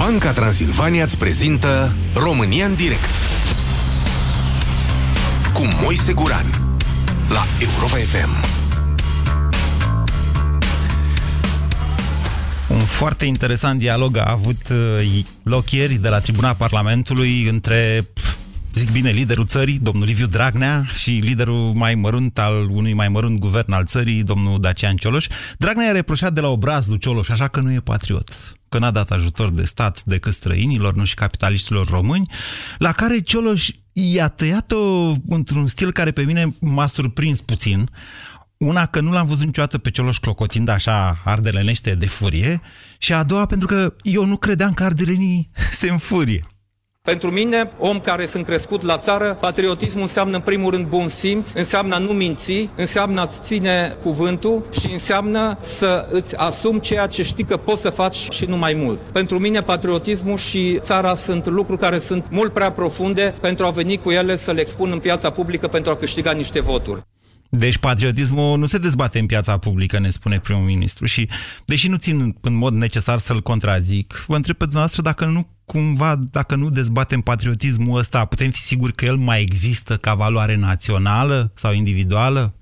Banca Transilvania îți prezintă România în direct cu Moise Guran la Europa FM. Un foarte interesant dialog a avut uh, loc ieri de la Tribuna Parlamentului între zic bine, liderul țării, domnul Liviu Dragnea și liderul mai mărunt al unui mai mărunt guvern al țării, domnul Dacian Cioloș. Dragnea i-a reproșat de la obraz lui Cioloș, așa că nu e patriot, că n-a dat ajutor de stat decât străinilor, nu și capitaliștilor români, la care Cioloș i-a tăiat-o într-un stil care pe mine m-a surprins puțin. Una, că nu l-am văzut niciodată pe Cioloș clocotind așa ardelenește de furie și a doua, pentru că eu nu credeam că ardelenii se înfurie. Pentru mine, om care sunt crescut la țară, patriotismul înseamnă în primul rând bun simț, înseamnă a nu minți, înseamnă a-ți ține cuvântul și înseamnă să îți asumi ceea ce știi că poți să faci și nu mai mult. Pentru mine, patriotismul și țara sunt lucruri care sunt mult prea profunde pentru a veni cu ele să le expun în piața publică pentru a câștiga niște voturi. Deci patriotismul nu se dezbate în piața publică, ne spune primul ministru. Și, deși nu țin în mod necesar să-l contrazic, vă întreb pe dumneavoastră dacă nu cumva, dacă nu dezbatem patriotismul ăsta, putem fi siguri că el mai există ca valoare națională sau individuală?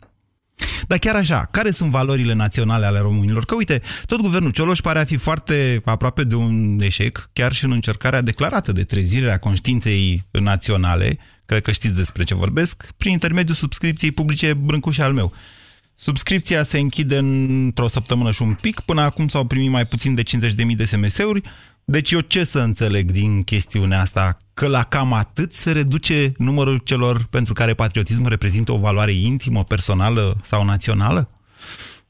Dar chiar așa, care sunt valorile naționale ale românilor? Că uite, tot guvernul Cioloș pare a fi foarte aproape de un eșec, chiar și în încercarea declarată de trezire a conștiinței naționale, cred că știți despre ce vorbesc, prin intermediul subscripției publice Brâncușe al meu. Subscripția se închide într-o săptămână și un pic, până acum s-au primit mai puțin de 50.000 de SMS-uri, deci eu ce să înțeleg din chestiunea asta? Că la cam atât se reduce numărul celor pentru care patriotismul reprezintă o valoare intimă, personală sau națională?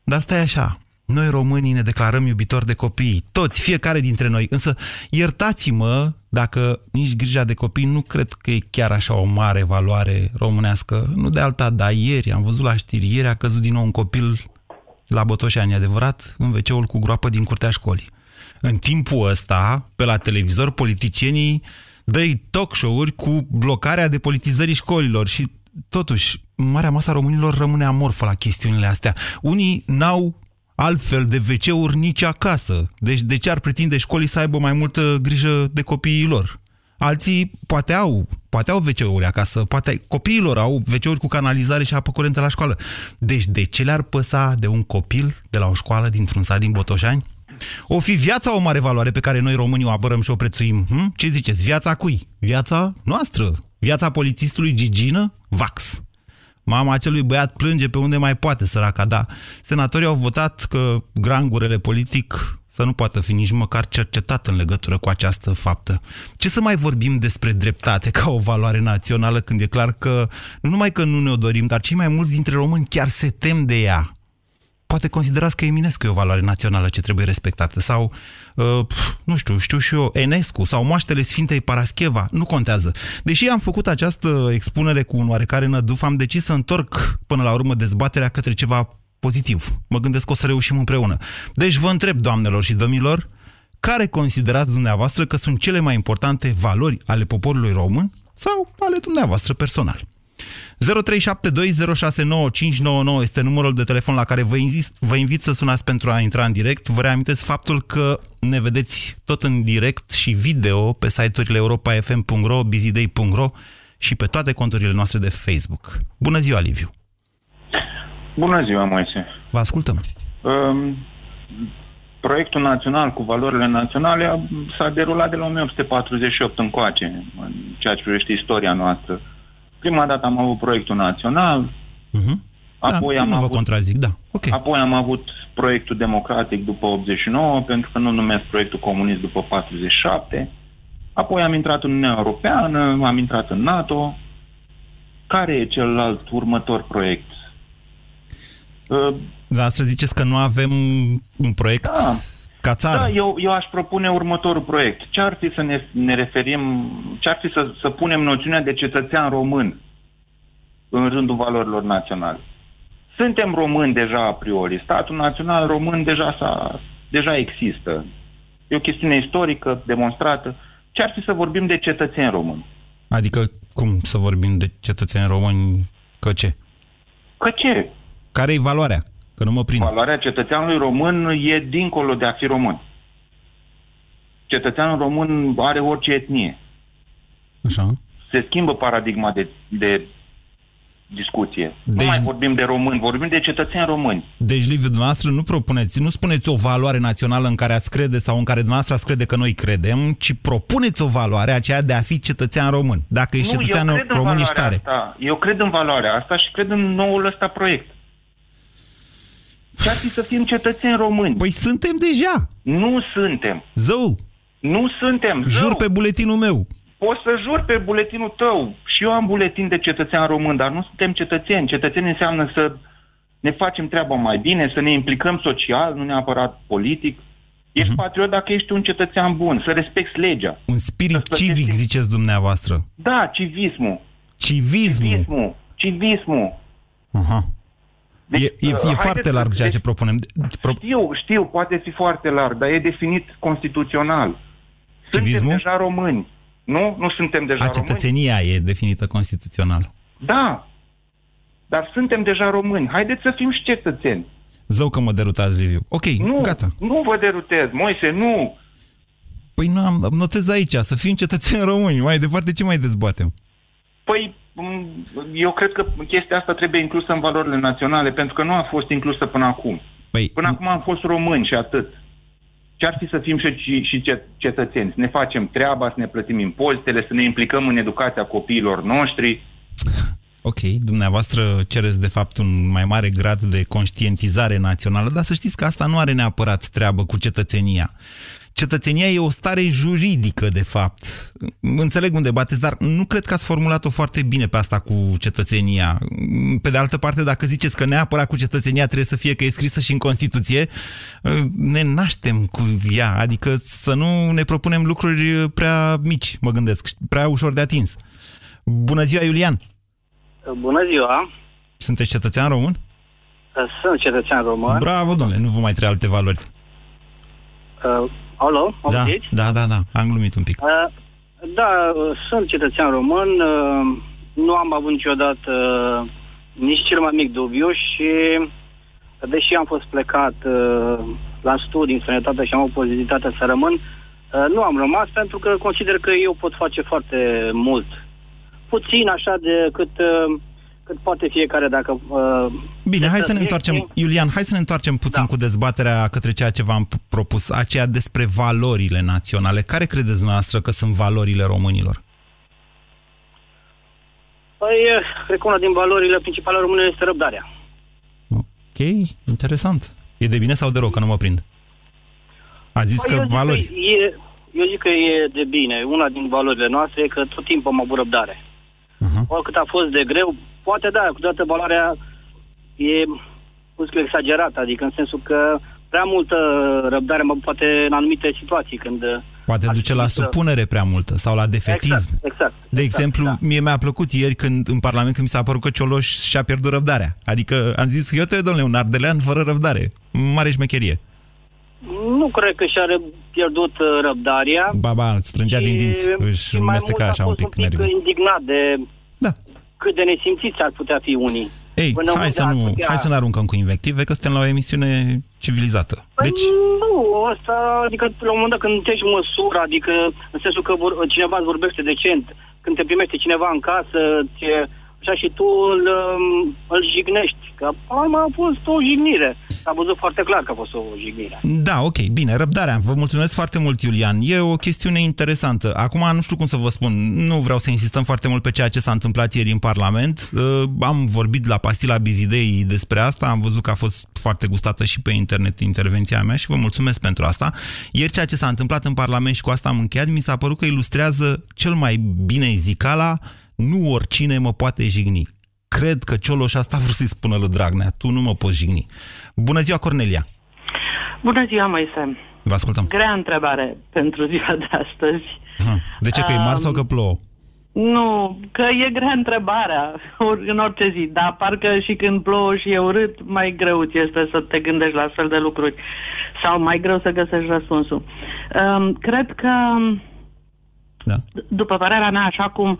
Dar stai așa, noi românii ne declarăm iubitori de copii, toți, fiecare dintre noi, însă iertați-mă dacă nici grija de copii nu cred că e chiar așa o mare valoare românească. Nu de alta, dar ieri am văzut la știri, ieri a căzut din nou un copil la Botoșani, adevărat, în wc cu groapă din curtea școlii. În timpul ăsta, pe la televizor, politicienii dă talk show-uri cu blocarea de politizării școlilor și totuși, marea masă a românilor rămâne amorfă la chestiunile astea. Unii n-au altfel de wc nici acasă. Deci de ce ar pretinde școlii să aibă mai multă grijă de copiii lor? Alții poate au, poate au wc acasă, poate copiilor au wc cu canalizare și apă curentă la școală. Deci de ce le-ar păsa de un copil de la o școală dintr-un sat din Botoșani? O fi viața o mare valoare pe care noi românii o apărăm și o prețuim. Hm? Ce ziceți? Viața cui? Viața noastră. Viața polițistului Gigină? Vax. Mama acelui băiat plânge pe unde mai poate, săraca, da. Senatorii au votat că grangurele politic să nu poată fi nici măcar cercetat în legătură cu această faptă. Ce să mai vorbim despre dreptate ca o valoare națională când e clar că nu numai că nu ne-o dorim, dar cei mai mulți dintre români chiar se tem de ea poate considerați că Eminescu e o valoare națională ce trebuie respectată sau, uh, nu știu, știu și eu, Enescu sau moaștele Sfintei Parascheva, nu contează. Deși am făcut această expunere cu un oarecare năduf, am decis să întorc până la urmă dezbaterea către ceva pozitiv. Mă gândesc că o să reușim împreună. Deci vă întreb, doamnelor și domnilor, care considerați dumneavoastră că sunt cele mai importante valori ale poporului român sau ale dumneavoastră personal? 0372069599 este numărul de telefon la care vă, invit, vă invit să sunați pentru a intra în direct. Vă reamintesc faptul că ne vedeți tot în direct și video pe site-urile europa.fm.ro, bizidei.ro și pe toate conturile noastre de Facebook. Bună ziua, Liviu! Bună ziua, Moise! Vă ascultăm! Um, proiectul național cu valorile naționale s-a derulat de la 1848 încoace, în ceea ce privește istoria noastră. Prima dată am avut proiectul național, uh-huh. apoi da, am nu avut, vă contrazic, da. Okay. Apoi am avut proiectul democratic după 89, pentru că nu numesc proiectul comunist după 47. Apoi am intrat în Uniunea Europeană, am intrat în NATO. Care e celălalt următor proiect? Da, să ziceți că nu avem un proiect da. Ca țară. Da, eu, eu aș propune următorul proiect. Ce ar fi să ne, ne referim, ce ar fi să, să punem noțiunea de cetățean român în rândul valorilor naționale? Suntem români deja a priori. Statul național român deja, s-a, deja există. E o chestiune istorică demonstrată. Ce ar fi să vorbim de cetățeni români? Adică cum să vorbim de cetățeni români? Că ce? Că ce? Care e valoarea? Că nu mă prind. Valoarea cetățeanului român e dincolo de a fi român. cetățeanul român are orice etnie. Așa. Se schimbă paradigma de, de discuție. Deci... Nu mai vorbim de români, vorbim de cetățeni români. Deci, Liviu, dumneavoastră nu propuneți, nu spuneți o valoare națională în care ați crede sau în care dumneavoastră ați crede că noi credem, ci propuneți o valoare, aceea de a fi cetățean român. Dacă ești nu, cetățean român, ești tare. Asta. Eu cred în valoarea asta și cred în noul ăsta proiect. Ce ar fi să fim cetățeni români? Păi suntem deja. Nu suntem. Zău. Nu suntem. Zău. Jur pe buletinul meu. Poți să jur pe buletinul tău. Și eu am buletin de cetățean român, dar nu suntem cetățeni. Cetățeni înseamnă să ne facem treaba mai bine, să ne implicăm social, nu neapărat politic. Ești uh-huh. patriot dacă ești un cetățean bun, să respecti legea. Un spirit civic, ziceți dumneavoastră. Da, civismul. Civismul. Civismul. Civismul. Aha. Deci, e e, e foarte larg ceea ce propunem. Pro... Știu, știu, poate fi foarte larg, dar e definit constituțional. Civismul? Suntem deja români. Nu? Nu suntem deja A, cetățenia români? e definită constituțional. Da. Dar suntem deja români. Haideți să fim și cetățeni. Zău că mă derutați, Liviu. Ok, nu, gata. Nu vă derutez, Moise, nu. Păi nu, am, notez aici, să fim cetățeni români. Mai departe, ce mai dezbatem? Păi, eu cred că chestia asta trebuie inclusă în valorile naționale, pentru că nu a fost inclusă până acum. Păi, până acum am fost români și atât ce ar fi să fim și, și cetățeni, să ne facem treaba, să ne plătim impozitele, să ne implicăm în educația copiilor noștri. Ok, dumneavoastră cereți de fapt un mai mare grad de conștientizare națională, dar să știți că asta nu are neapărat treabă cu cetățenia cetățenia e o stare juridică, de fapt. Înțeleg unde bateți, dar nu cred că ați formulat-o foarte bine pe asta cu cetățenia. Pe de altă parte, dacă ziceți că neapărat cu cetățenia trebuie să fie că e scrisă și în Constituție, ne naștem cu ea, adică să nu ne propunem lucruri prea mici, mă gândesc, prea ușor de atins. Bună ziua, Iulian! Bună ziua! Sunteți cetățean român? Sunt cetățean român. Bravo, domnule, nu vă mai trebuie alte valori. Uh, Alo, da, da, da, da, am glumit un pic. Uh, da, sunt cetățean român, uh, nu am avut niciodată uh, nici cel mai mic dubiu și deși am fost plecat uh, la studii în sănătate și am avut posibilitatea să rămân, uh, nu am rămas pentru că consider că eu pot face foarte mult. Puțin așa de cât uh, cât poate fiecare dacă... Uh, Bine, hai să ne întoarcem, Iulian, hai să ne întoarcem puțin da. cu dezbaterea către ceea ce v-am propus, aceea despre valorile naționale. Care credeți dumneavoastră că sunt valorile românilor? Păi, cred că una din valorile principale române este răbdarea. Ok, interesant. E de bine sau de rău, că nu mă prind? A zis păi că eu valori... Zic că e, eu zic că e de bine. Una din valorile noastre e că tot timpul am avut răbdare. Uh-huh. Oricât a fost de greu, poate da, cu toată valoarea e, cum zic, exagerată, adică în sensul că prea multă răbdare, mă, poate în anumite situații, când... Poate duce la supunere prea multă sau la defetism. Exact, exact. De exact, exemplu, da. mie mi-a plăcut ieri când în Parlament când mi s-a părut că Cioloș și-a pierdut răbdarea. Adică am zis, eu te domnule, un ardelean fără răbdare. Mare șmecherie. Nu cred că și-a pierdut uh, răbdarea. Ba, ba, strângea din dinți, își mesteca așa un pic, un pic indignat de da cât de nesimțiți ar putea fi unii. Ei, Până hai să, nu, putea... hai să ne aruncăm cu invective, că suntem la o emisiune civilizată. Păi deci... nu, asta, adică la un moment dat când ești măsură, adică în sensul că vor, cineva îți vorbește decent, când te primește cineva în casă, ți așa și tu îl, um, îl jignești. Că a fost o jignire. S-a văzut foarte clar că a fost o jignire. Da, ok, bine, răbdarea. Vă mulțumesc foarte mult, Iulian. E o chestiune interesantă. Acum nu știu cum să vă spun. Nu vreau să insistăm foarte mult pe ceea ce s-a întâmplat ieri în Parlament. Uh, am vorbit la Pastila Bizidei despre asta. Am văzut că a fost foarte gustată și pe internet intervenția mea și vă mulțumesc pentru asta. Ieri ceea ce s-a întâmplat în Parlament și cu asta am încheiat, mi s-a părut că ilustrează cel mai bine zicala nu oricine mă poate jigni. Cred că Cioloș asta vreau să-i spună lui Dragnea. Tu nu mă poți jigni. Bună ziua, Cornelia! Bună ziua, Moise! Vă ascultăm. Grea întrebare pentru ziua de astăzi. De ce, că um, e mare sau că plouă? Nu, că e grea întrebarea în orice zi, dar parcă și când plouă și e urât, mai greu ți este să te gândești la astfel de lucruri sau mai greu să găsești răspunsul. Um, cred că, da. după părerea mea, așa cum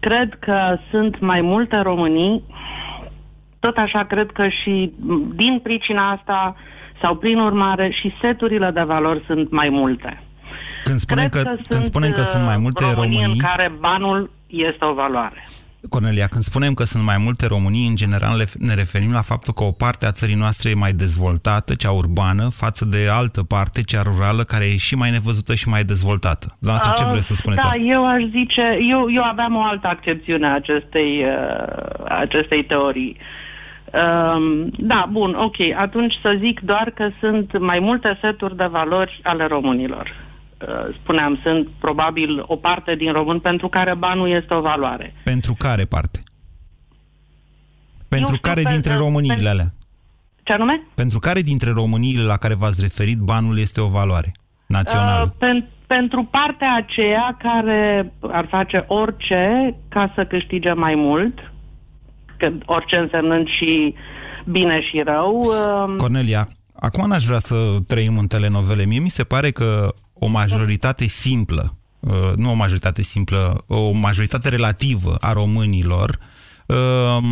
Cred că sunt mai multe românii, tot așa cred că și din pricina asta sau prin urmare și seturile de valori sunt mai multe. Când spunem, Cred că, că când sunt, spunem că sunt mai uh, multe românii românii... în care banul este o valoare. Cornelia, când spunem că sunt mai multe românii, în general le- ne referim la faptul că o parte a țării noastre e mai dezvoltată, cea urbană, față de altă parte, cea rurală, care e și mai nevăzută și mai dezvoltată. Dumneavoastră, ce Uh, vreți să spuneți Da, asta? eu aș zice, eu, eu aveam o altă accepțiune a acestei, uh, acestei teorii. Um, da, bun, ok. Atunci să zic doar că sunt mai multe seturi de valori ale românilor. Uh, spuneam, sunt probabil o parte din român pentru care banul este o valoare. Pentru care parte? Pentru știu, care pe- dintre pe- româniile pe- alea? Ce anume? Pentru care dintre româniile la care v-ați referit, banul este o valoare națională? Uh, pen, pentru partea aceea care ar face orice ca să câștige mai mult, că orice însemnând și bine și rău. Uh, Cornelia, acum n-aș vrea să trăim în telenovele. Mie mi se pare că o majoritate simplă, uh, nu o majoritate simplă, o majoritate relativă a românilor uh,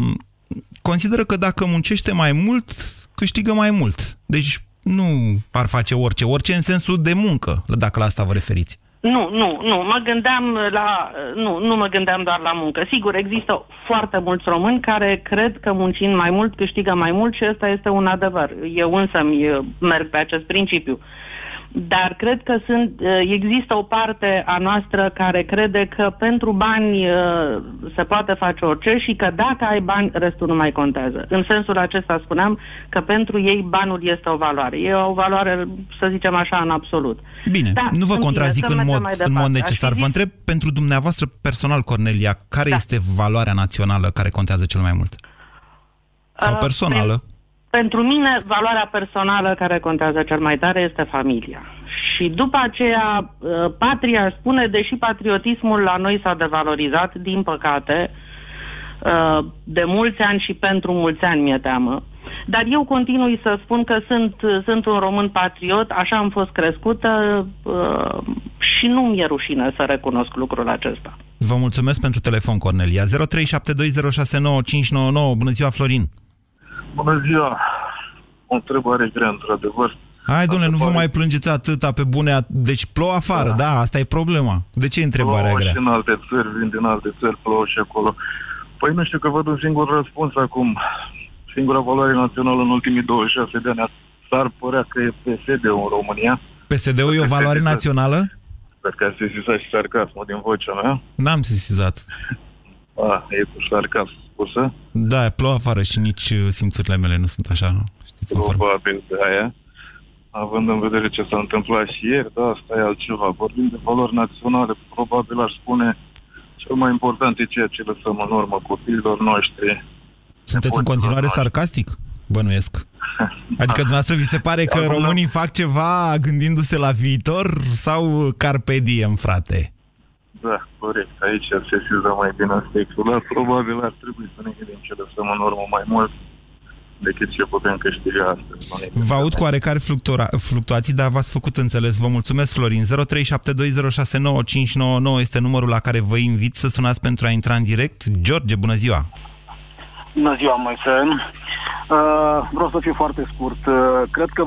consideră că dacă muncește mai mult, câștigă mai mult. Deci nu ar face orice, orice în sensul de muncă, dacă la asta vă referiți. Nu, nu, nu. Mă gândeam la. Nu, nu mă gândeam doar la muncă. Sigur, există foarte mulți români care cred că muncind mai mult câștigă mai mult și ăsta este un adevăr. Eu însă merg pe acest principiu. Dar cred că sunt, există o parte a noastră care crede că pentru bani se poate face orice și că dacă ai bani, restul nu mai contează. În sensul acesta spuneam că pentru ei banul este o valoare. E o valoare, să zicem așa, în absolut. Bine, Da, nu vă în contrazic fine, să în, mod, mergem mai în mod departe. necesar. Aș fi Vă zis- întreb pentru dumneavoastră personal, Cornelia, care Da. este valoarea națională care contează cel mai mult? Sau Uh, personală? Pentru mine, valoarea personală care contează cel mai tare este familia. Și după aceea, uh, patria aș spune, deși patriotismul la noi s-a devalorizat, din păcate, uh, de mulți ani și pentru mulți ani, mi-e teamă. Dar eu continui să spun că sunt, sunt un român patriot, așa am fost crescută uh, și nu mi-e rușine să recunosc lucrul acesta. Vă mulțumesc pentru telefon, Cornelia. 0372069599. Bună ziua, Florin. Bună ziua! O întrebare grea, într-adevăr. Hai, domnule, nu vă pare- mai plângeți atâta pe bune. a- Deci plouă afară, da, asta e problema. De ce e întrebarea Plouă grea? și în alte țări, vin din alte țări, plouă și acolo. Păi nu știu că văd un singur răspuns acum. Singura valoare națională în ultimii 26 de ani s-ar părea că e PSD-ul în România. PSD-ul e o valoare națională? Sper că ați sesizat și sarcasmul din vocea mea. N-am sesizat. A, e cu sarcasm spusă. Da, plouă afară și nici uh, simțurile mele nu sunt așa, știți, în formă. Probabil de aia. Având în vedere ce s-a întâmplat și ieri, da, asta e altceva. Vorbim de valori naționale, probabil aș spune cel mai important e ceea ce lăsăm în urmă copiilor noștri. Sunteți în continuare sarcastic? Bănuiesc. Adică dumneavoastră vi se pare că Acum- românii fac ceva gândindu-se la viitor sau carpe diem, frate? Da, corect. Aici se sesiza mai bine aspectul, dar probabil ar trebui să ne gândim ce lăsăm în urmă mai mult decât ce putem câștiga astăzi. Vă aud cu oarecare fluctua fluctuații, dar v-ați făcut înțeles. Vă mulțumesc, Florin. 0372069599 este numărul la care vă invit să sunați pentru a intra în direct. George, bună ziua! Bună ziua, Moise. Uh, vreau să fiu foarte scurt. Uh, cred că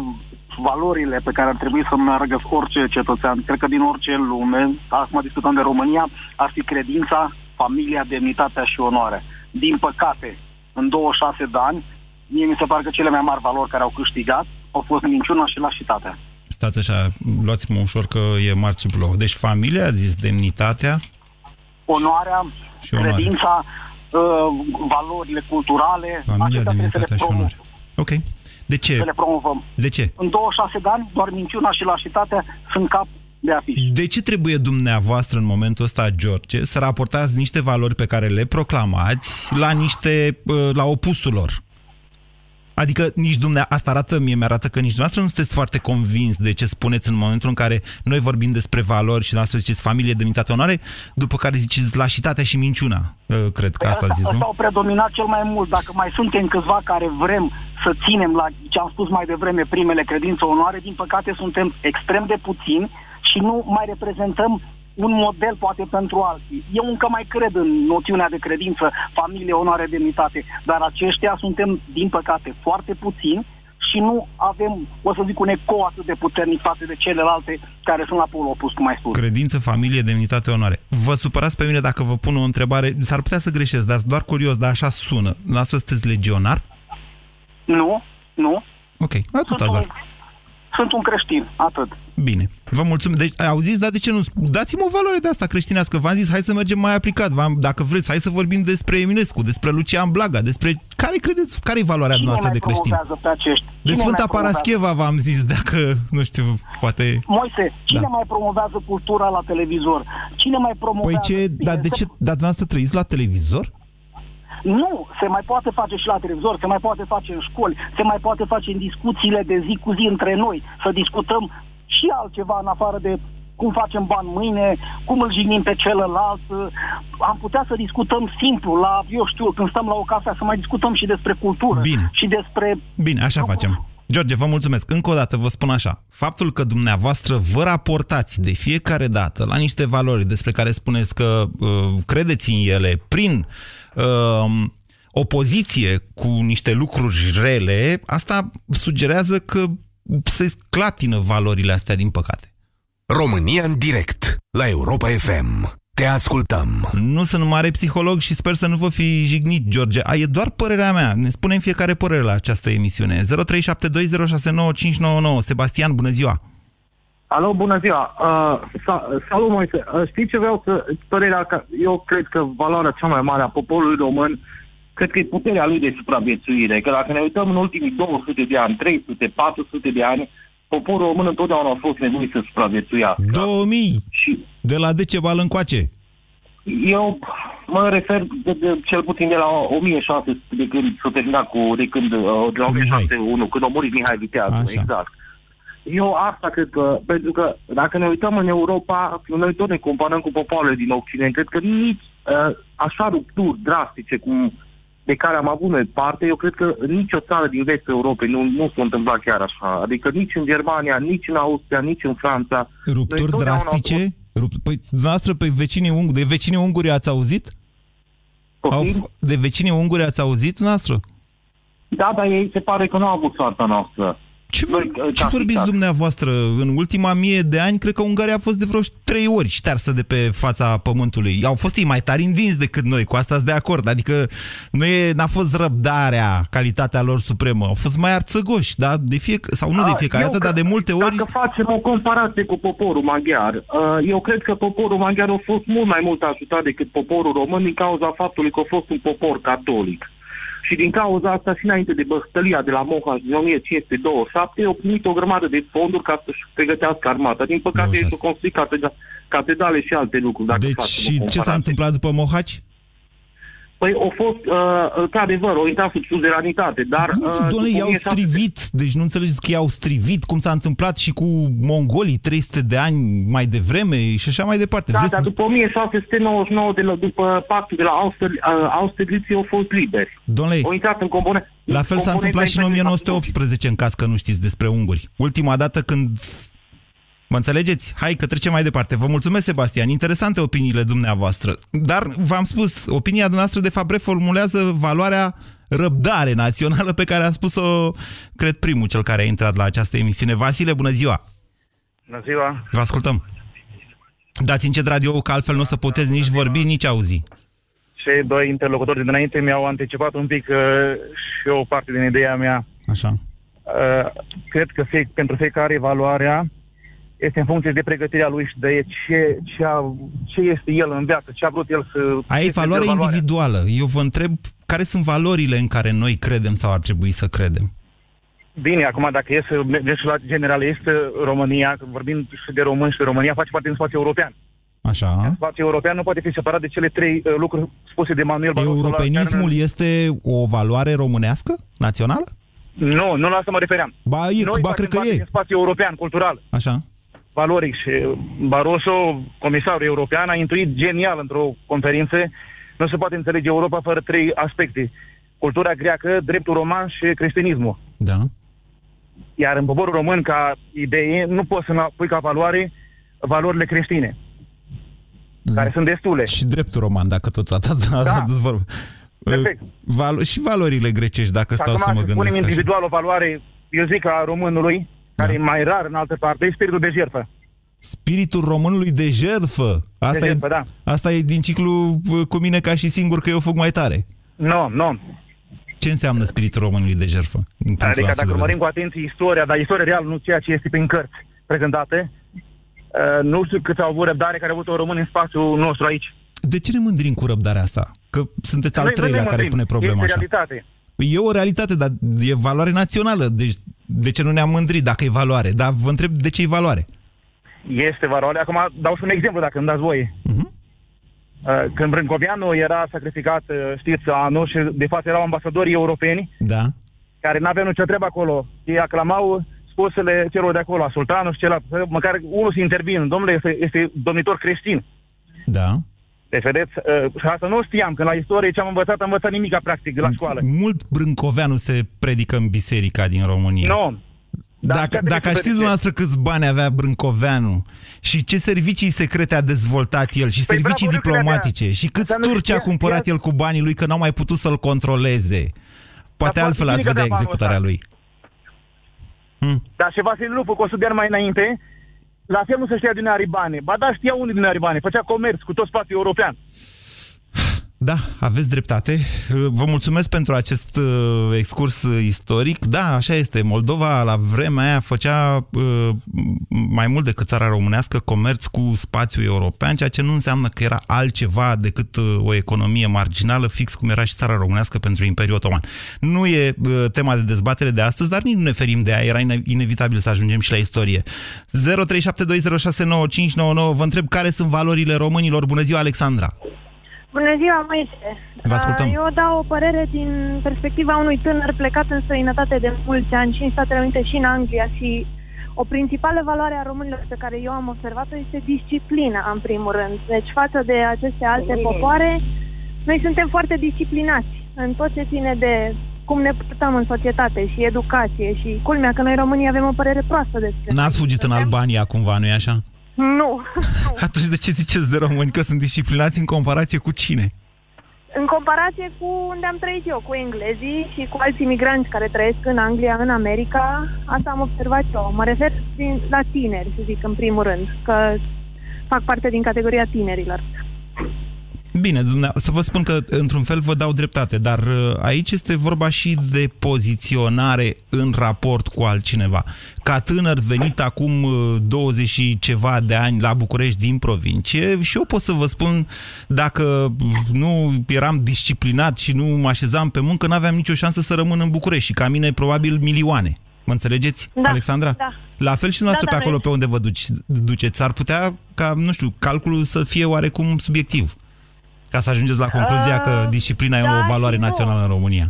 valorile pe care ar trebui să meargă orice cetățean, cred că din orice lume, acum discutăm de România, ar fi credința, familia, demnitatea și onoarea. Din păcate, în 26 de ani, mie mi se pare că cele mai mari valori care au câștigat au fost minciuna și lașitatea. Stați așa, luați-mă ușor că e marți și plouă. Deci familia, a zis demnitatea, Onoarea, Și onoarea. credința, uh, valorile culturale, familia, acestea trebuie să le, demnitatea și promovăm, onoare. Ok. De ce? să le promovăm. De ce? În 26 de ani, doar minciuna și lașitatea sunt cap de afiș. De ce trebuie dumneavoastră în momentul ăsta, George, să raportați niște valori pe care le proclamați la niște, uh, la opusul lor? Adică nici dumneavoastră, asta arată, mie mi-arată că nici dumneavoastră nu sunteți foarte convins de ce spuneți în momentul în care noi vorbim despre valori și dumneavoastră ziceți familie, demnitate, onoare, după care ziceți lașitatea și minciuna. Uh, Cred că asta a zis, asta nu? au predominat cel mai mult. Dacă mai suntem câțiva care vrem să ținem la ce am spus mai devreme, primele credințe, onoare, din păcate suntem extrem de puțini și nu mai reprezentăm un model poate pentru alții. Eu încă mai cred în noțiunea de credință, familie, onoare, demnitate, dar aceștia suntem, din păcate, foarte puțini și nu avem, o să zic, un eco atât de puternic față de celelalte care sunt la polul opus, cum ai spus. Credință, familie, demnitate, onoare. Vă supărați pe mine dacă vă pun o întrebare, s-ar putea să greșesc, dar doar curios, dar așa sună. Noastră sunteți legionar? Nu, nu. Ok, atâta Sunt doar. un, sunt un creștin, atât. Bine. Vă mulțumim. Deci, auziți, dar de ce nu? Dați-mi o valoare de asta creștinească. V-am zis, hai să mergem mai aplicat. V-am, dacă vreți, hai să vorbim despre Eminescu, despre Lucian Blaga, despre care credeți, care e valoarea Cine noastră mai de creștin? promovează pe acești? De Cine Sfânta mai promovează? Parascheva v-am zis, dacă, nu știu, poate... Moise, cine Da. mai promovează cultura la televizor? Cine mai promovează... Păi ce, Bine, dar de se- ce, dar dumneavoastră trăiți la televizor? Nu, se mai poate face și la televizor, se mai poate face în școli, se mai poate face în discuțiile de zi cu zi între noi, să discutăm și altceva în afară de cum facem bani mâine, cum îl jignim pe celălalt. Am putea să discutăm simplu, la, eu știu, când stăm la o cafea, să mai discutăm și despre cultură Bine. și despre... Bine, așa facem. George, vă mulțumesc. Încă o dată vă spun așa. Faptul că dumneavoastră vă raportați de fiecare dată la niște valori despre care spuneți că uh, credeți în ele prin uh, opoziție cu niște lucruri rele, asta sugerează că se clatină valorile astea, din păcate. România în direct la Europa FM. Te ascultăm. Nu sunt mare psiholog și sper să nu vă fi jignit, George. A, e doar părerea mea. Ne spunem fiecare părere la această emisiune. 0372069599. Sebastian, bună ziua! Alo, bună ziua! Uh, sa- salut, Moise! Uh, știți ce vreau să... Părerea că eu cred că valoarea cea mai mare a poporului român cred că e puterea lui de supraviețuire. Că dacă ne uităm în ultimii 200 de ani, 300, 400 de ani, poporul român întotdeauna a fost nevoit să supraviețuiască. 2000! Și De la Decebal încoace. eu mă refer de, de, cel puțin de la 1600 de când s-a terminat cu, de când, uh, de la Cu Mihai. 1601, când a murit Mihai Viteazu, Așa. exact. Eu asta cred că, pentru că dacă ne uităm în Europa, noi tot ne comparăm cu popoarele din Occident, cred că nici uh, așa rupturi drastice cum de care am avut noi parte, eu cred că în nicio țară din vestul Europei nu, nu s-a întâmplat chiar așa. Adică nici în Germania, nici în Austria, nici în Franța. Noi Rupturi totdeauna am fost- drastice? Rup... Păi, dumneavoastră, pe vecinii unguri, de vecinii unguri ați auzit? Au... Poftim? f- De vecinii unguri ați auzit, dumneavoastră? Da, dar ei se pare că nu au avut soarta noastră. Ce, vor... Noi, Ce ca vorbiți ficat. dumneavoastră? În ultima mie de ani, cred că Ungaria a fost de vreo trei ori ștearsă de pe fața pământului. Au fost ei mai tari învinși decât noi, cu asta de acord. Adică nu e, n-a fost răbdarea, calitatea lor supremă. Au fost mai arțăgoși, da? De fie... sau nu de A, fiecare eu dată, dar că- de multe ori... Dacă facem o comparație cu poporul maghiar, uh, eu cred că poporul maghiar a fost mult mai mult ajutat decât poporul român din cauza faptului că a fost un popor catolic. Și din cauza asta, și înainte de băstălia de la Mohaș din 1527, au primit o grămadă de fonduri ca să-și pregătească armata. Din păcate, ei 26. s-au construit catedra- catedrale și alte lucruri. Dacă Deci, facem o și ce s-a comparație. întâmplat după Mohaci? Păi au fost, uh, într-adevăr, au intrat sub suzeranitate, dar... Nu, uh, doamne, după i-au 1600 strivit. Deci nu înțelegeți că i-au strivit, cum s-a întâmplat și cu mongolii 300 de ani mai devreme și așa mai departe. Da, Vreți- dar după 1699, de la, după pactul de la Auster, uh, Austerlitz, au fost liberi. Domnule, Au intrat în comune. La fel s-a întâmplat și în 1918, în caz că nu știți despre unguri. Ultima dată când... Mă înțelegeți? Hai că trecem mai departe. Vă mulțumesc, Sebastian. Interesante opiniile dumneavoastră. Dar, v-am spus, opinia dumneavoastră, de fapt, reformulează valoarea răbdare națională pe care a spus-o, cred, primul cel care a intrat la această emisiune. Vasile, bună ziua! Bună ziua! Vă ascultăm! Dați încet radio că altfel nu o să puteți nici vorbi, nici auzi. Cei doi interlocutori de dinainte mi-au anticipat un pic uh, și o parte din ideea mea. Așa. Uh, cred că fie, pentru fiecare evaluarea este în funcție de pregătirea lui și de ce, ce, a, ce este el în viață, ce a vrut el să... Aia e este valoare valoarea. individuală. Eu vă întreb care sunt valorile în care noi credem sau ar trebui să credem. Bine, acum dacă e să mergem și la generalist, România, vorbim și de români și de România, face parte din spațiul european. Așa. Spațiul european nu poate fi separat de cele trei uh, lucruri spuse de Manuel Barroso. la Europenismul care- este o valoare românească, națională? Nu, nu la asta mă refeream. Ba, e, Noi ba facem cred că parte e. din spațiul european, cultural. Așa. Valoric și Barroso, comisarul european, a intuit genial într-o conferință nu se poate înțelege Europa fără trei aspecte. Cultura greacă, dreptul roman și creștinismul. Da. Iar în poporul român, ca idee, nu poți să pui ca valoare valorile creștine, care sunt destule. Și dreptul roman, dacă tot ați da. adus vorba. Perfect. Valo- și valorile grecești, dacă Și stau acum să mă să spunem gândesc așa. individual o valoare eu zic, a românului, care Da. e mai rar în altă parte, e spiritul de jertfă. Spiritul românului de jertfă. Asta, De jertfă, e, da. asta e din ciclu uh, cu mine ca și singur că eu fug mai tare. Nu, no, nu. No. Ce înseamnă spiritul românului de jertfă? din punctul Adică nostru dacă de urmărim vedere? cu atenție istoria, dar istoria reală, nu ceea ce este prin cărți prezentate, uh, nu știu câți au avut răbdare care au avut-o români în spațiul nostru aici. De ce ne mândrim cu răbdarea asta? Că sunteți al Noi- noi treilea ne care mândrim. pune problema este așa. realitate. E o realitate, dar e valoare națională. Deci de ce nu ne-am mândrit dacă e valoare? Dar vă întreb de ce e valoare. Este valoare. Acum dau și un exemplu, dacă îmi dați voie. Mhm. Uh, Când Brâncoveanu era sacrificat, uh, știți, anul și de fapt erau ambasadorii europeni Da? care n-aveau nicio treabă acolo. Ei aclamau spusele celor de acolo, a sultanul și celălalt. Măcar unul să intervină. Domnule, este, este domnitor creștin. Da. Deci, vedeți, uh, și asta nu știam, că la istorie ce am învățat, am învățat nimic practic la școală. Mult brâncoveanu se predică în biserica din România. Nu. Da, Dacă, chiar dacă trebuie să știți dumneavoastră câți bani avea Brâncoveanu și ce servicii secrete a dezvoltat el și Păi servicii bravo, lucrurile diplomatice alea. și câți Înseamnă că turci a știa- cumpărat știa- el cu banii lui că n-au mai putut să-l controleze. Poate Dar altfel poate ați nimic vedea de banul executarea ăsta. lui. Hm. Dar și Vasile Lupu, cu 100 de ani mai înainte, la fel nu se știa din Aribane. Ba da, știa unul din Aribane, făcea comerț cu tot spațiul european. Da, aveți dreptate. Vă mulțumesc pentru acest uh, excurs uh, istoric. Da, așa este. Moldova la vremea aia făcea uh, mai mult decât țara românească comerț cu spațiul european, ceea ce nu înseamnă că era altceva decât uh, o economie marginală, fix cum era și țara românească pentru Imperiul Otoman. Nu e uh, tema de dezbatere de astăzi, dar nici nu ne ferim de ea. Era ine- inevitabil să ajungem și la istorie. 0372069599 Vă întreb care sunt valorile românilor. Bună ziua, Alexandra! Bună ziua, Moise. Vă ascultăm. Uh, Eu dau o părere din perspectiva unui tânăr plecat în străinătate de mulți ani și în Statele Unite și în Anglia și o principală valoare a românilor pe care eu am observat-o este disciplina, în primul rând. Deci față de aceste alte popoare, noi suntem foarte disciplinați în tot ce ține de cum ne purtăm în societate și educație și culmea că noi românii avem o părere proastă despre N-ați fugit în Albania cumva, nu-i așa? Nu. Atunci de ce ziceți de români că sunt disciplinați în comparație cu cine? În comparație cu unde am trăit eu, cu englezii și cu alți imigranți care trăiesc în Anglia, în America, asta am observat eu. Mă refer din, la tineri, să zic, în primul rând, că fac parte din categoria tinerilor. Bine, dumnea- să vă spun că într-un fel vă dau dreptate, dar uh, aici este vorba și de poziționare în raport cu altcineva. Ca tânăr venit acum uh, 20 și ceva de ani la București din provincie, și eu pot să vă spun, dacă uh, nu eram disciplinat și nu mă așezam pe muncă, n-aveam nicio șansă să rămân în București și ca mine probabil milioane. Mă înțelegeți, Da, Alexandra? da. La fel și noastră Da, pe da, acolo noi- pe unde vă duci, duceți. Ar putea ca, nu știu, calculul să fie oarecum subiectiv. Ca să ajungeți la concluzia Uh, că disciplina e da o valoare și nu. națională în România.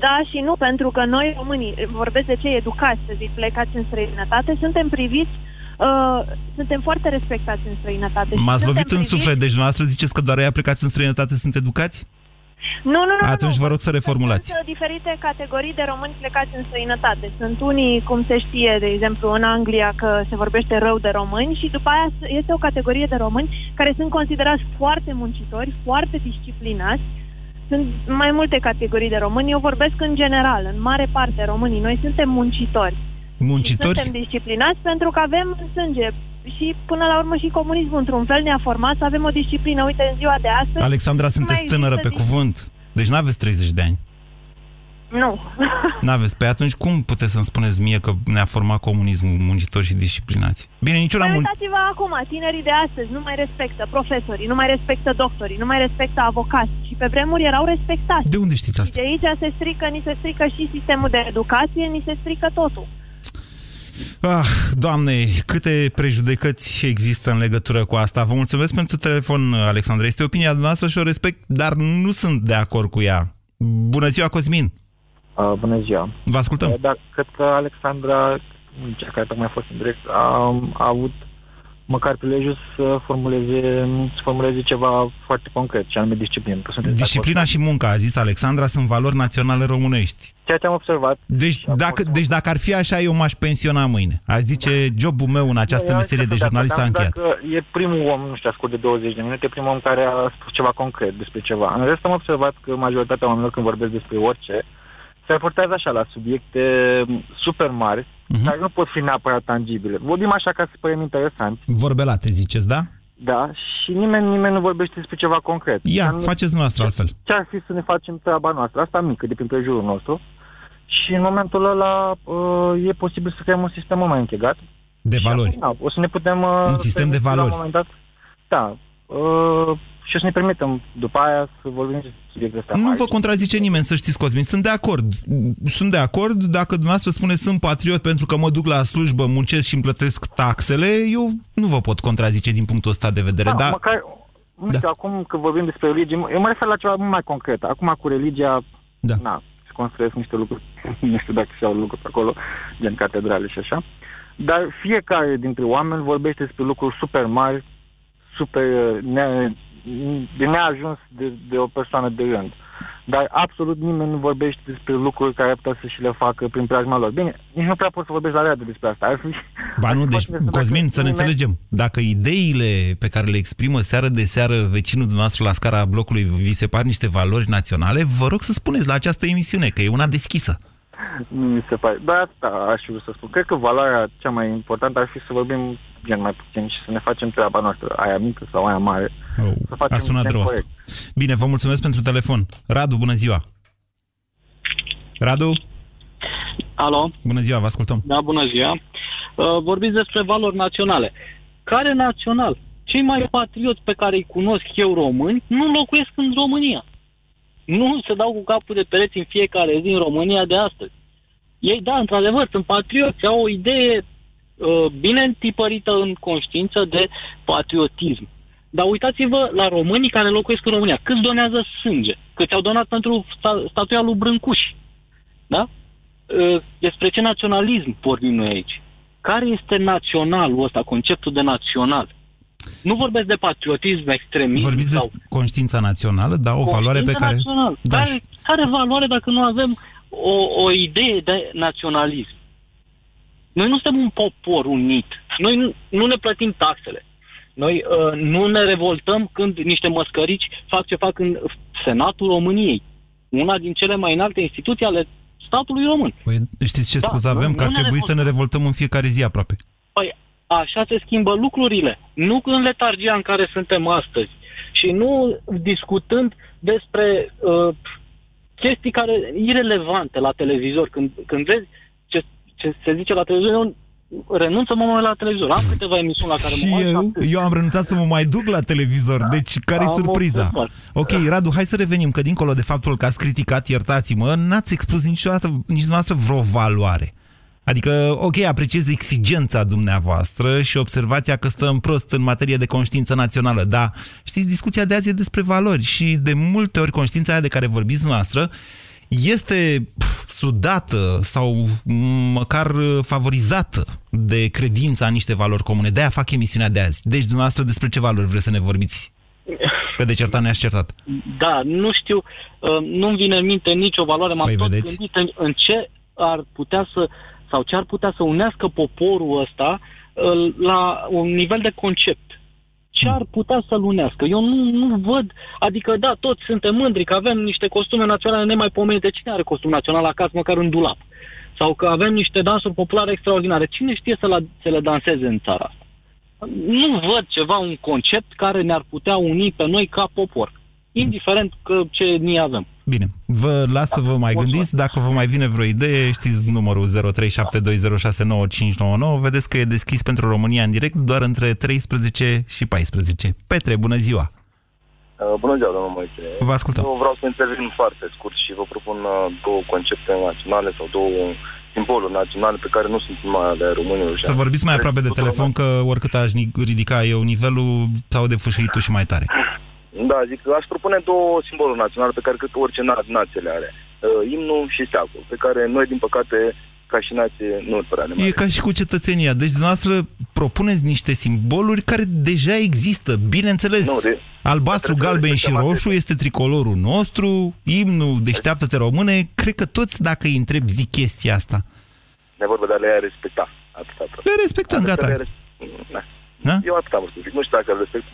Da și nu, pentru că noi românii, vorbesc de cei educați, să zic, plecați în străinătate, suntem priviți, uh, suntem foarte respectați în străinătate. și M-ați suntem lovit în priviți- suflet, deci dumneavoastră ziceți că doar aia plecați în străinătate sunt educați? Nu, nu, nu. Atunci nu, vă rog să reformulați. Sunt uh, diferite categorii de români plecați în străinătate. Sunt unii, cum se știe, de exemplu, în Anglia, că se vorbește rău de români și după aia este o categorie de români care sunt considerați foarte muncitori, foarte disciplinați. Sunt mai multe categorii de români. Eu vorbesc în general, în mare parte românii. Noi suntem muncitori. Muncitori? Suntem disciplinați pentru că avem în sânge și până la urmă și comunismul într-un fel ne-a format să avem o disciplină. Uite, în ziua de astăzi... Alexandra, nu sunteți mai tânără pe există cuvânt. Deci n-aveți 30 de ani. Nu. N-aveți. Pe atunci cum puteți să-mi spuneți mie că ne-a format comunismul muncitori și disciplinați? Bine, niciuna Păi mun- uitați-vă acum, tinerii de astăzi nu mai respectă profesorii, nu mai respectă doctorii, nu mai respectă avocați și pe vremuri erau respectați. De unde știți Și asta? de aici se strică, ni se strică și sistemul de educație, ni se strică totul. Ah, doamne, câte prejudecăți există în legătură cu asta. Vă mulțumesc pentru telefon, Alexandra. Este opinia dumneavoastră și o respect, dar nu sunt de acord cu ea. Bună ziua, Cosmin! Uh, bună ziua! Vă ascultăm. Uh, Da, cred că Alexandra, cea care tocmai a fost în direct, a, a avut măcar prilejul să formuleze, să formuleze ceva foarte concret, și anume disciplină. Că sunteți de Disciplina și munca, a zis Alexandra, sunt valori naționale românești. acord. Ceea ce am observat. Deci dacă, deci dacă ar fi așa, eu m-aș pensiona mâine. Aș zice, jobul meu în această Eu meserie de sunt jurnalist s-a acord, încheiat. Dacă e primul om, nu știu, scurt de 20 de minute, primul om care a spus ceva concret despre ceva. În rest am observat că majoritatea oamenilor când vorbesc despre orice, se raportează așa la subiecte mm, super mari, Mhm. care nu pot fi neapărat tangibile. Vorbim așa ca să părem interesanți, Vorbelate, ziceți, da? da, și nimeni, nimeni nu vorbește despre ceva concret. Ia, Anume, faceți noastră altfel. Ce ar fi să ne facem treaba noastră, asta mică, de prin jurul nostru, și în momentul ăla uh, e posibil să creăm un sistem mult mai închegat. De valori. Da, o să ne putem... Uh, Un sistem de permite La valori. un moment dat, da. Uh, și o să ne permitem după aia să vorbim despre subiectul ăsta. Nu vă contrazice nimeni, să știți, Cosmin. Sunt de acord. Sunt de acord dacă dumneavoastră spune sunt patriot pentru că mă duc la slujbă, muncesc și îmi plătesc taxele, eu nu vă pot contrazice din punctul ăsta de vedere. Da, dar măcar, nu știu, acum că vorbim despre religie, eu mă refer la ceva mult mai concret. Acum cu religia, da. na, se construiesc niște lucruri, nu știu dacă se au lucruri acolo, gen catedrale și așa. Dar fiecare dintre oameni vorbește despre lucruri super mari, super uh, ne, de neajuns de, de o persoană de rând. Dar absolut nimeni nu vorbește despre lucruri care ar putea să și le facă prin preajma lor. Bine, nici nu prea pot să vorbesc la radio despre asta. Ar fi, Ba nu, deci, Dacă Cosmin, să ne nimeni- înțelegem. Dacă ideile pe care le exprimă seară de seară vecinul dumneavoastră la scara blocului vi se par niște valori naționale, vă rog să spuneți la această emisiune, că e una deschisă. Nu mi se pare. Dar asta aș vrea să spun. Cred că valoarea cea mai importantă ar fi să vorbim gen mai puțin și să ne facem treaba noastră, aia mică sau aia mare. Oh, să facem a sunat gen rău asta. corect. Bine, vă mulțumesc pentru telefon. Radu, bună ziua! Radu, Alo, bună ziua, vă ascultăm. da, bună ziua. Uh, vorbiți despre valori naționale. Care național? Cei mai patrioți pe care îi cunosc eu români nu locuiesc în România. Nu se dau cu capul de pereți în fiecare zi în România de astăzi. Ei, da, într-adevăr, sunt patrioți, au o idee uh, bine întipărită în conștiință de patriotism. Dar uitați-vă la românii care locuiesc în România. Câți donează sânge? Câți au donat pentru sta- statuia lui Brâncuș? Da? Uh, despre ce naționalism vorbim noi aici? Care este naționalul ăsta, conceptul de național? Nu vorbesc de patriotism, extremism Vorbiți sau de conștiința națională, da, o valoare pe conștiință care... Național. Da, care, și- care valoare dacă nu avem o, o idee de naționalism? Noi nu suntem un popor unit. Noi nu, nu ne plătim taxele. Noi uh, nu ne revoltăm când niște măscărici fac ce fac în Senatul României. Una din cele mai înalte instituții ale statului român. Păi, știți ce Da, scuză nu- avem? Că ar nu ne trebui să ne revoltăm în fiecare zi aproape. Păi așa se schimbă lucrurile. Nu în letargia în care suntem astăzi. Și nu discutând despre uh, chestii care irelevante la televizor. Când, când vezi ce, ce se zice la televizor, eu renunță mă mai la televizor. Am câteva emisiuni la care Și mă uit. eu, eu am renunțat să mă mai duc la televizor, deci care e Am surpriza? observat. Ok, Radu, hai să revenim, că dincolo de faptul că ați criticat, iertați-mă, n-ați expus niciodată, nici dumneavoastră vreo valoare. Adică, ok, apreciez exigența dumneavoastră și observația că stăm prost în materie de conștiință națională, dar știți, discuția de azi e despre valori și de multe ori conștiința aia de care vorbiți dumneavoastră este pf, sudată sau m, măcar favorizată de credința în niște valori comune. De-aia fac emisiunea de azi. Deci, dumneavoastră, despre ce valori vreți să ne vorbiți? Că de certat ne-aș certat. Da, nu știu, uh, nu-mi vine în minte nicio valoare. M-am Păi, tot vedeți? gândit în, în ce ar putea să, sau ce ar putea să unească poporul ăsta uh, la un nivel de concept. Ce ar putea să-l unească? Eu nu, nu văd, adică da, toți suntem mândri că avem niște costume naționale nemaipomenite. Cine are costum național acasă, măcar în dulap? Sau că avem niște dansuri populare extraordinare. Cine știe să, la, să le danseze în țara asta? nu văd ceva, un concept care ne-ar putea uni pe noi ca popor. Indiferent că ce ni avem. Bine, vă las să vă mai gândiți. Dacă vă mai vine vreo idee, știți numărul 0372069599. Vedeți că e deschis pentru România în direct doar între 13 și 14. Petre, bună ziua! Uh, Bună ziua, domnul Moise. Vă ascultăm. Eu vreau să intervin foarte scurt și vă propun uh, două concepte naționale sau două simboluri naționale pe care nu sunt mai ale românilor. Să vorbiți mai aproape de telefon, că oricât aș ni- ridica eu nivelul, sau de fâșâitul și mai tare. Da, zic, aș propune două simboluri naționale pe care cred că orice na- nație le are. Uh, imnul și steagul, pe care noi, din păcate, ca și nație, nu îl prea ne mai E ca și cu cetățenia. Deci, dumneavoastră, propuneți niște simboluri care deja există. Bineînțeles, Nu, de- albastru, trebuie să galben și respectăm roșu este tricolorul nostru, imnul Deșteaptă-te române. Cred că toți, dacă îi întreb, zic chestia asta. Ne vorba de a le respecta. Atâta. Le respectăm, Adică gata. le res- Da. Da? Eu atât am vrut să zic. Nu știu dacă respect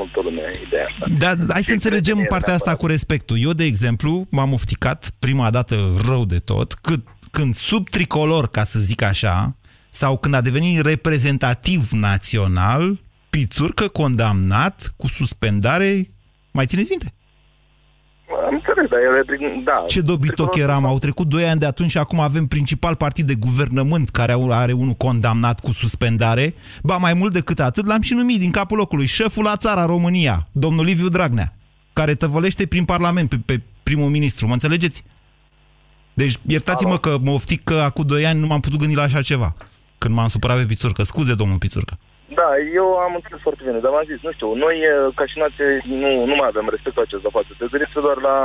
multă lume ideea asta. Da, hai să înțelegem cred că partea e asta cu respectul. Eu, de exemplu, m-am ofticat prima dată rău de tot, cât, când sub tricolor, ca să zic așa, sau când a devenit reprezentativ național, Pițurcă condamnat cu suspendare, mai țineți minte? Am înțeles, dar el, da. Ce dobitoc eram, au trecut doi ani de atunci și acum avem principal partid de guvernământ care are unul condamnat cu suspendare. Ba, mai mult decât atât, l-am și numit din capul locului șeful la țara România, domnul Liviu Dragnea, care tăvălește prin Parlament pe, pe primul ministru, mă înțelegeți? Deci, iertați-mă că mă oftic că acum doi ani nu m-am putut gândi la așa ceva. Când m-am supărat pe Pițurcă. Scuze, domnul Pițurcă. Da, eu am înțeles foarte bine, dar v-am zis, nu știu, noi ca și nație nu, nu mai avem respectul acesta față. Te gândiți doar la,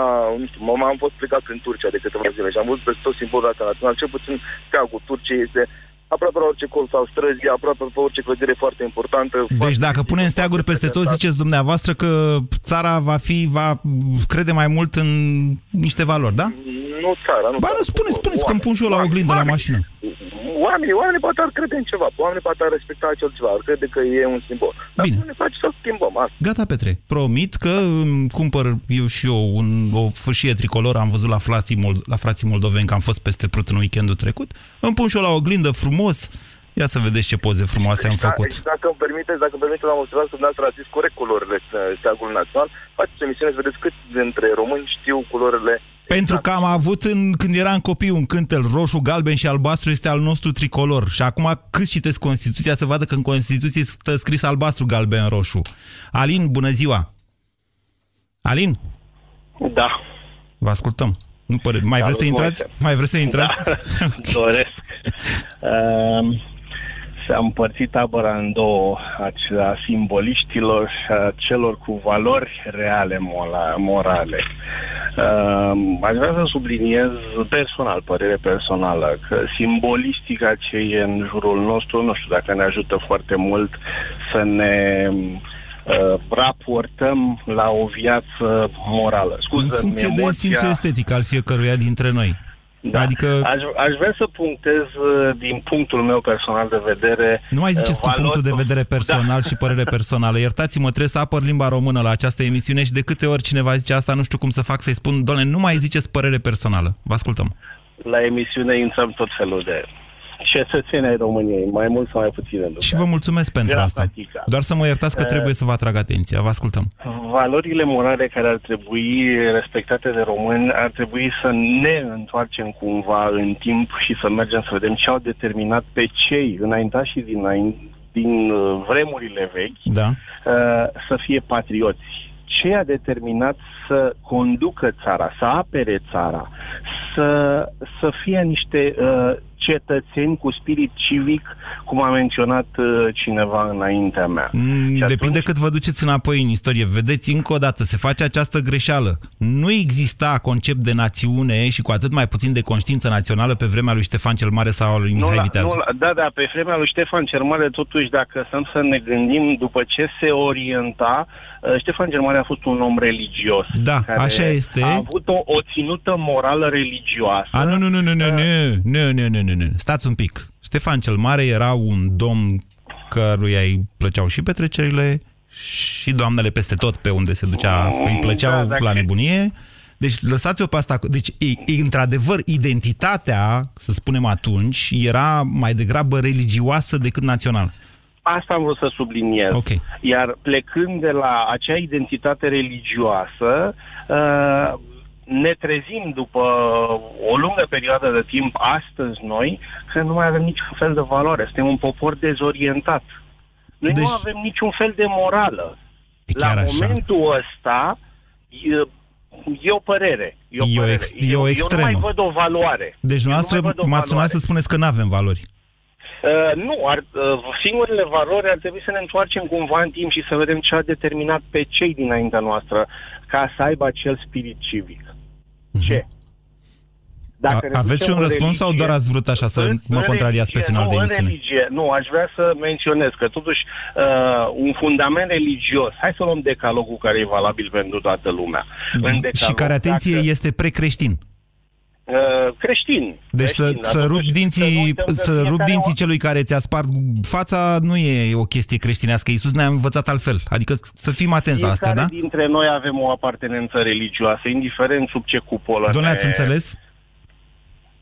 nu știu, m am fost plecat în Turcia de câteva zile și am văzut pe tot simbolul ăsta național, cel puțin steagul Turciei este aproape la orice colț sau străzi, aproape pe orice clădire foarte importantă. Deci foarte dacă punem steaguri peste tot, ziceți dumneavoastră că țara va fi, va crede mai mult în niște valori, da? Nu țara, nu Ba, nu, spuneți, spuneți că îmi pun și eu la oglindă la mașină oamenii, oamenii poate ar crede în ceva, oamenii poate ar respecta acel ceva, ar crede că e un simbol. Dar Bine. nu ne face să schimbăm asta. Gata, Petre. Promit că îmi cumpăr eu și eu un, o fâșie tricolor, am văzut la frații, Mold- la frații moldoveni că am fost peste Prut în weekendul trecut, îmi pun și eu la oglindă frumos, Ia să vedeți ce poze frumoase am Da, făcut. dacă îmi permiteți, dacă îmi permiteți, am observat că dumneavoastră ați zis corect culorile steagului național. Faceți emisiune să vedeți cât dintre români știu culorile Pentru că am avut, în, când eram copii, un cântel roșu, galben și albastru este al nostru tricolor. Și acum cât citesc Constituția să vadă că în Constituție stă scris albastru, galben, roșu. Alin, bună ziua! Alin? Da. Vă ascultăm. Nu pare... Mai Da, vreți să nu intrați? voi. Mai vreți să intrați? Da, doresc. Uh, s-a împărțit tabăra în două, a simboliștilor și a celor cu valori reale mola, morale. Uh, aș vrea să subliniez personal, părere personală, că simbolistica ce e în jurul nostru, nu știu dacă ne ajută foarte mult să ne uh, raportăm la o viață morală. Scuză, în funcție de emoția... simțul estetic al fiecăruia dintre noi. Da. Adică... Aș, aș vrea să punctez uh, din punctul meu personal de vedere... Nu mai ziceți cu valori... punctul de vedere personal da. și părere personală. Iertați-mă, trebuie să apăr limba română la această emisiune și de câte ori cineva zice asta, nu știu cum să fac să-i spun, doamne, nu mai ziceți părere personală. Vă ascultăm. La emisiune intrăm tot felul de cetățeni ai României, mai mult sau mai puțin. în Și vă mulțumesc pentru asta. Practica. Doar să mă iertați că Uh, trebuie să vă atrag atenția. Vă ascultăm. Valorile morale care ar trebui respectate de români ar trebui să ne întoarcem cumva în timp și să mergem să vedem ce au determinat pe cei înaintași din, din uh, vremurile vechi da. uh, să fie patrioți. Ce a determinat să conducă țara, să apere țara, să, să fie niște uh, cetățeni cu spirit civic, cum a menționat uh, cineva înaintea mea. Mm, Depinde atunci... cât vă duceți înapoi în istorie. Vedeți, încă o dată, se face această greșeală. Nu exista concept de națiune și cu atât mai puțin de conștiință națională pe vremea lui Ștefan cel Mare sau al lui nu, Mihai la, Viteazu. Nu, la, da, da, pe vremea lui Ștefan cel Mare, totuși, dacă stăm să ne gândim după ce se orienta, uh, Ștefan cel Mare a fost un om religios. Da, care așa este. A avut o, o ținută morală religioasă. A, nu, nu, nu, nu, nu, nu, nu, nu, nu, nu, nu. Stați un pic. Ștefan cel Mare era un domn căruia îi plăceau și petrecerile și doamnele peste tot pe unde se ducea, îi plăceau da, la nebunie. Deci lăsați-o pe asta. Deci, e, e, într-adevăr, identitatea, să spunem atunci, era mai degrabă religioasă decât națională. Asta am vrut să subliniez. Okay. Iar plecând de la acea identitate religioasă, uh, ne trezim după o lungă perioadă de timp, astăzi noi, că nu mai avem niciun fel de valoare. Suntem un popor dezorientat. Noi deci... nu avem niciun fel de morală. La așa. momentul ăsta, e, e o părere. E o, e părere. o, ex, e o extremă. Eu nu mai văd o valoare. Deci noastră m-ați sunat să spuneți că nu avem valori. Uh, nu, ar, uh, singurele valori ar trebui să ne întoarcem cumva în timp și să vedem ce a determinat pe cei dinaintea noastră ca să aibă acel spirit civic. Uh-huh. Ce? Dacă A, aveți și un răspuns religie, sau doar ați vrut așa să în, mă contrariați pe final nu, de emisiune? În religie, nu, aș vrea să menționez că totuși uh, un fundament religios, hai să luăm decalogul care e valabil pentru toată lumea. În decalog, și care, atenție, dacă... este precreștin. Uh, creștini. Deci să, creștini, să dar rup totuși dinții, să nu uităm că să rup fiecare dinții o- celui care ți-a spart fața nu e o chestie creștinească. Iisus ne-a învățat altfel. Adică să fim atenți la astea, Fiecare da? dintre noi avem o apartenență religioasă, indiferent sub ce cupolă Doamne, ne- ați înțeles?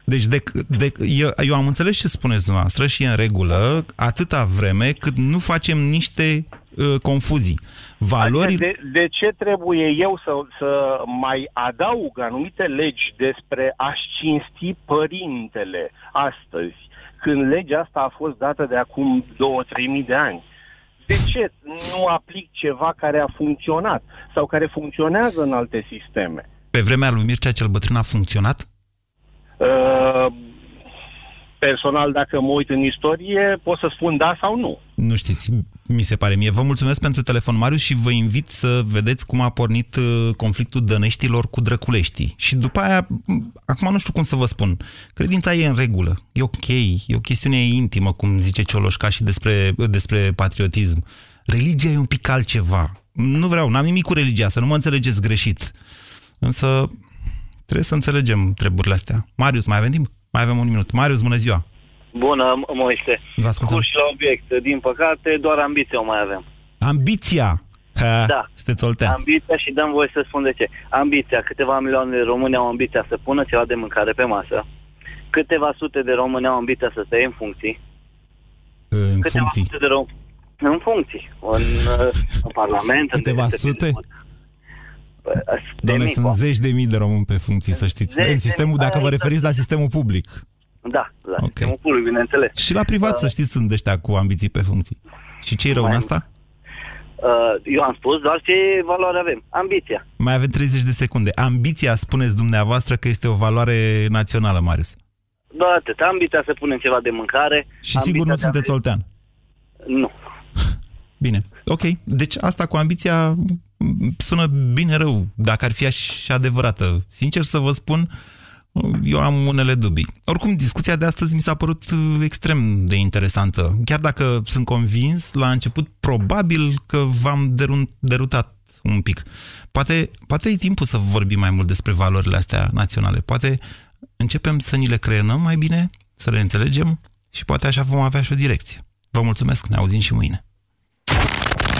Deci de, de, eu, eu am înțeles ce spuneți dumneavoastră și e în regulă atâta vreme cât nu facem niște uh, confuzii. Valori... Adică de, de ce trebuie eu să, să mai adaug anumite legi despre a-și cinsti părintele astăzi, când legea asta a fost dată de acum 2-3 mii de ani? De ce nu aplic ceva care a funcționat sau care funcționează în alte sisteme? Pe vremea lui Mircea cel Bătrân a funcționat? Uh, personal, dacă mă uit în istorie, pot să spun da sau nu. Nu știți, mi se pare mie. Vă mulțumesc pentru telefon, Marius, și vă invit să vedeți cum a pornit uh, conflictul dăneștilor cu drăculeștii. Și după aia, m, acum nu știu cum să vă spun, credința e în regulă, e ok, e o chestiune intimă, cum zice Cioloșca și despre, despre patriotism. Religia e un pic altceva. Nu vreau, n-am nimic cu religia, să nu mă înțelegeți greșit. Însă trebuie să înțelegem treburile astea. Marius, mai avem timp? Mai avem un minut. Marius, bună ziua! Bună, Moise. Vă ascultăm. Scurt și la obiect. Din păcate, doar ambiție o mai avem. Ambiția! Ha, Da. Sunteți oltean. Ambiția și dăm voie să spun de ce. Ambiția. Câteva milioane de români au ambiția să pună ceva de mâncare pe masă. Câteva sute de români au ambiția să stea în funcții. În Câteva funcții. sute de români în funcții. În, uh, în Parlament. în Câteva diverse sute? De Doamne, mii, sunt poate. zeci de mii de români pe funcții, să știți. Zeci în de sistemul, mii, dacă vă aia referiți la sistemul public. Da, da. Okay. Sistemul public, bineînțeles. Și la privat, să știți, sunt ăștia cu ambiții pe funcții. Și ce-i rău în asta? Uh, eu am spus doar ce valoare avem. Ambiția. Mai avem 30 de secunde. Ambiția, spuneți dumneavoastră, că este o valoare națională, Marius. Doar atât. Ambiția să punem ceva de mâncare. Și sigur nu ambiția de a sunteți oltean. Nu. Bine, ok. Deci asta cu ambiția m, sună bine rău, dacă ar fi așa adevărată. Sincer să vă spun, eu am unele dubii. Oricum, discuția de astăzi mi s-a părut uh, extrem de interesantă. Chiar dacă sunt convins, la început, probabil că v-am derun- derutat un pic. Poate, poate e timpul să vorbim mai mult despre valorile astea naționale. Poate începem să ni le creionăm mai bine, să le înțelegem și poate așa vom avea și o direcție. Vă mulțumesc, ne auzim și mâine.